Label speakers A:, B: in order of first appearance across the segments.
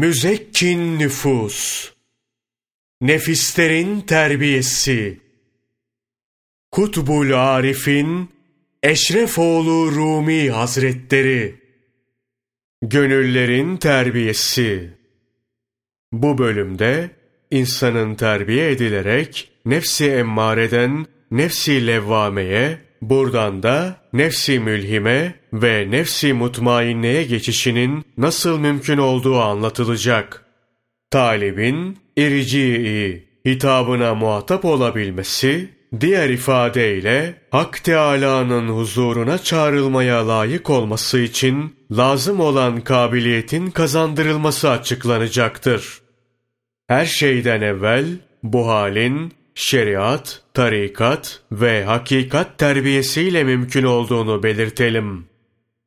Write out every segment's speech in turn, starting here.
A: Müzekkin nüfus. Nefislerin terbiyesi. Kutbul Arif'in Eşrefoğlu Rumi Hazretleri. Gönüllerin terbiyesi. Bu bölümde insanın terbiye edilerek nefsi emmareden nefsi levvameye, buradan da nefsi mülhime ve nefsi mutmainneye geçişinin nasıl mümkün olduğu anlatılacak. Talibin irci'i hitabına muhatap olabilmesi, diğer ifadeyle Hak Teâlâ'nın huzuruna çağrılmaya layık olması için lazım olan kabiliyetin kazandırılması açıklanacaktır. Her şeyden evvel bu halin şeriat, tarikat ve hakikat terbiyesiyle mümkün olduğunu belirtelim.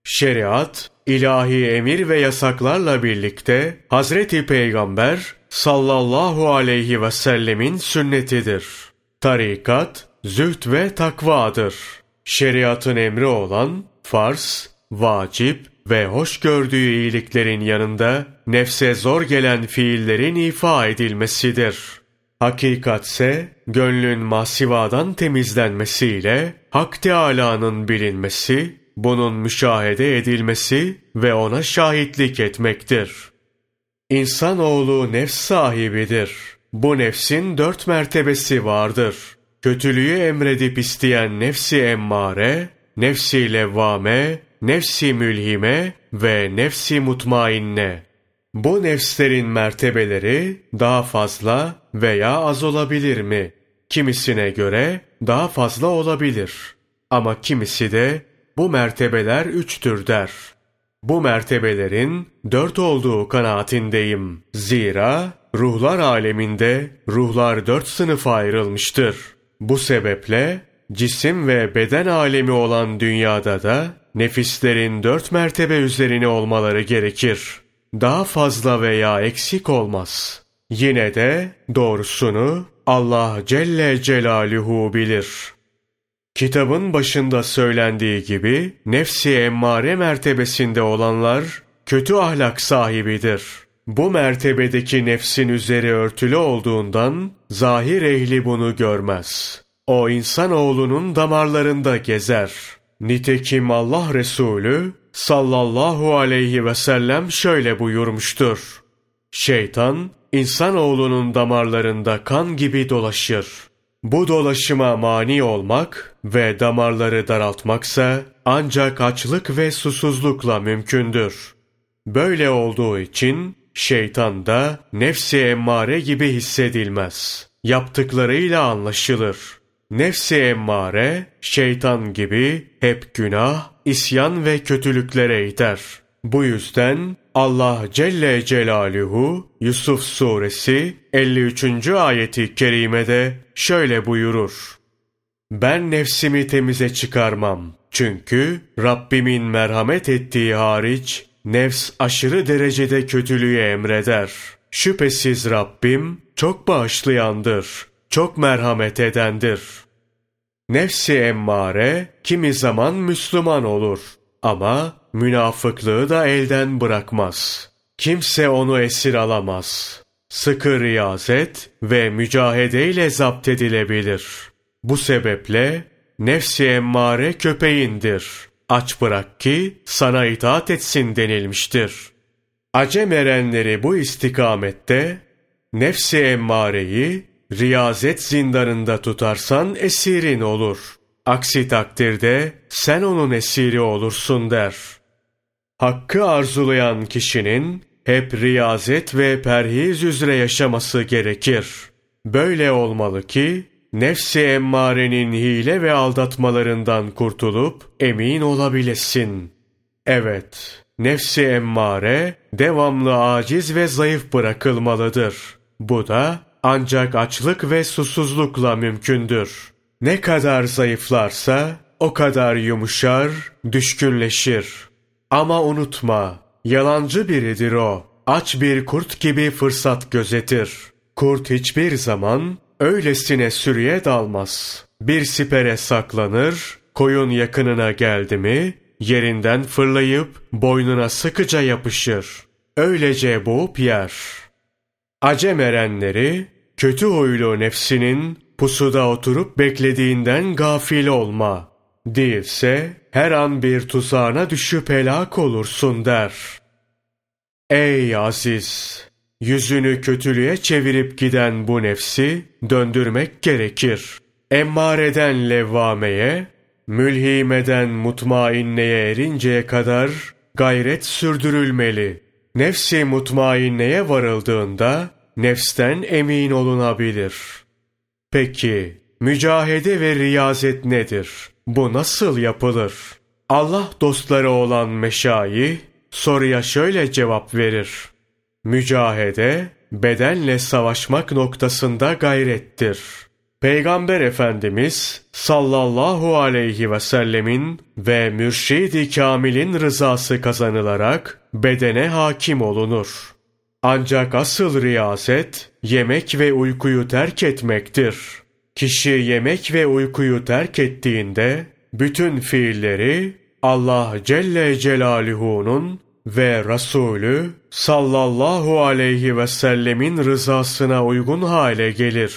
A: Şeriat, ilahi emir ve yasaklarla birlikte Hazreti Peygamber sallallahu aleyhi ve sellemin sünnetidir. Tarikat, zühd ve takvadır. Şeriatın emri olan farz, vacip ve hoş gördüğü iyiliklerin yanında nefse zor gelen fiillerin ifa edilmesidir. Hakikatse gönlün masivadan temizlenmesiyle Hak Teâlâ'nın bilinmesi, bunun müşahede edilmesi ve ona şahitlik etmektir. İnsanoğlu nefs sahibidir. Bu nefsin dört mertebesi vardır. Kötülüğü emredip isteyen nefsi emmare, nefsi levvame, nefsi mülhime ve nefsi mutmainne. Bu nefslerin mertebeleri daha fazla veya az olabilir mi? Kimisine göre daha fazla olabilir. Ama kimisi de bu mertebeler üçtür der. Bu mertebelerin dört olduğu kanaatindeyim. Zira ruhlar aleminde ruhlar dört sınıfa ayrılmıştır. Bu sebeple cisim ve beden alemi olan dünyada da nefislerin dört mertebe üzerine olmaları gerekir. Daha fazla veya eksik olmaz. Yine de doğrusunu Allah Celle Celaluhu bilir. Kitabın başında söylendiği gibi nefsi emmare mertebesinde olanlar kötü ahlak sahibidir. Bu mertebedeki nefsin üzeri örtülü olduğundan zahir ehli bunu görmez. O insanoğlunun damarlarında gezer. Nitekim Allah Resulü sallallahu aleyhi ve sellem şöyle buyurmuştur. Şeytan, insanoğlunun damarlarında kan gibi dolaşır. Bu dolaşıma mani olmak ve damarları daraltmaksa ancak açlık ve susuzlukla mümkündür. Böyle olduğu için şeytan da nefsi emmare gibi hissedilmez. Yaptıklarıyla anlaşılır. Nefsi emmare, şeytan gibi hep günah, isyan ve kötülüklere iter. Bu yüzden Allah Celle Celaluhu Yusuf Suresi 53. ayeti kerimede şöyle buyurur. Ben nefsimi temize çıkarmam. Çünkü Rabbimin merhamet ettiği hariç nefs aşırı derecede kötülüğü emreder. Şüphesiz Rabbim çok bağışlayandır, çok merhamet edendir. Nefsi emmare kimi zaman Müslüman olur ama münafıklığı da elden bırakmaz. Kimse onu esir alamaz. Sıkı riyazet ve mücahedeyle zapt edilebilir. Bu sebeple nefsi emmare köpeğindir. Aç bırak ki sana itaat etsin denilmiştir. Acem erenleri bu istikamette nefsi emmareyi riyazet zindanında tutarsan esirin olur. Aksi takdirde sen onun esiri olursun der. Hakkı arzulayan kişinin hep riyazet ve perhiz üzere yaşaması gerekir. Böyle olmalı ki nefsi emmarenin hile ve aldatmalarından kurtulup emin olabilesin. Evet, nefsi emmare devamlı aciz ve zayıf bırakılmalıdır. Bu da ancak açlık ve susuzlukla mümkündür. Ne kadar zayıflarsa o kadar yumuşar, düşkünleşir. Ama unutma, yalancı biridir o. Aç bir kurt gibi fırsat gözetir. Kurt hiçbir zaman öylesine sürüye dalmaz. Bir sipere saklanır, koyun yakınına geldi mi, yerinden fırlayıp boynuna sıkıca yapışır. Öylece boğup yer. Acem erenleri, kötü huylu nefsinin pusuda oturup beklediğinden gafil olma. Değilse her an bir tuzağına düşüp helak olursun der. Ey aziz! Yüzünü kötülüğe çevirip giden bu nefsi döndürmek gerekir. Emmareden levvameye, mülhimeden mutmainneye erinceye kadar gayret sürdürülmeli. Nefsi mutmainneye varıldığında nefsten emin olunabilir. Peki, mücahede ve riyazet nedir? Bu nasıl yapılır? Allah dostları olan meşayi soruya şöyle cevap verir. Mücahede, bedenle savaşmak noktasında gayrettir. Peygamber Efendimiz sallallahu aleyhi ve sellemin ve mürşidi kamilin rızası kazanılarak bedene hakim olunur. Ancak asıl riyaset yemek ve uykuyu terk etmektir. Kişi yemek ve uykuyu terk ettiğinde bütün fiilleri Allah Celle Celaluhu'nun ve Resulü sallallahu aleyhi ve sellemin rızasına uygun hale gelir.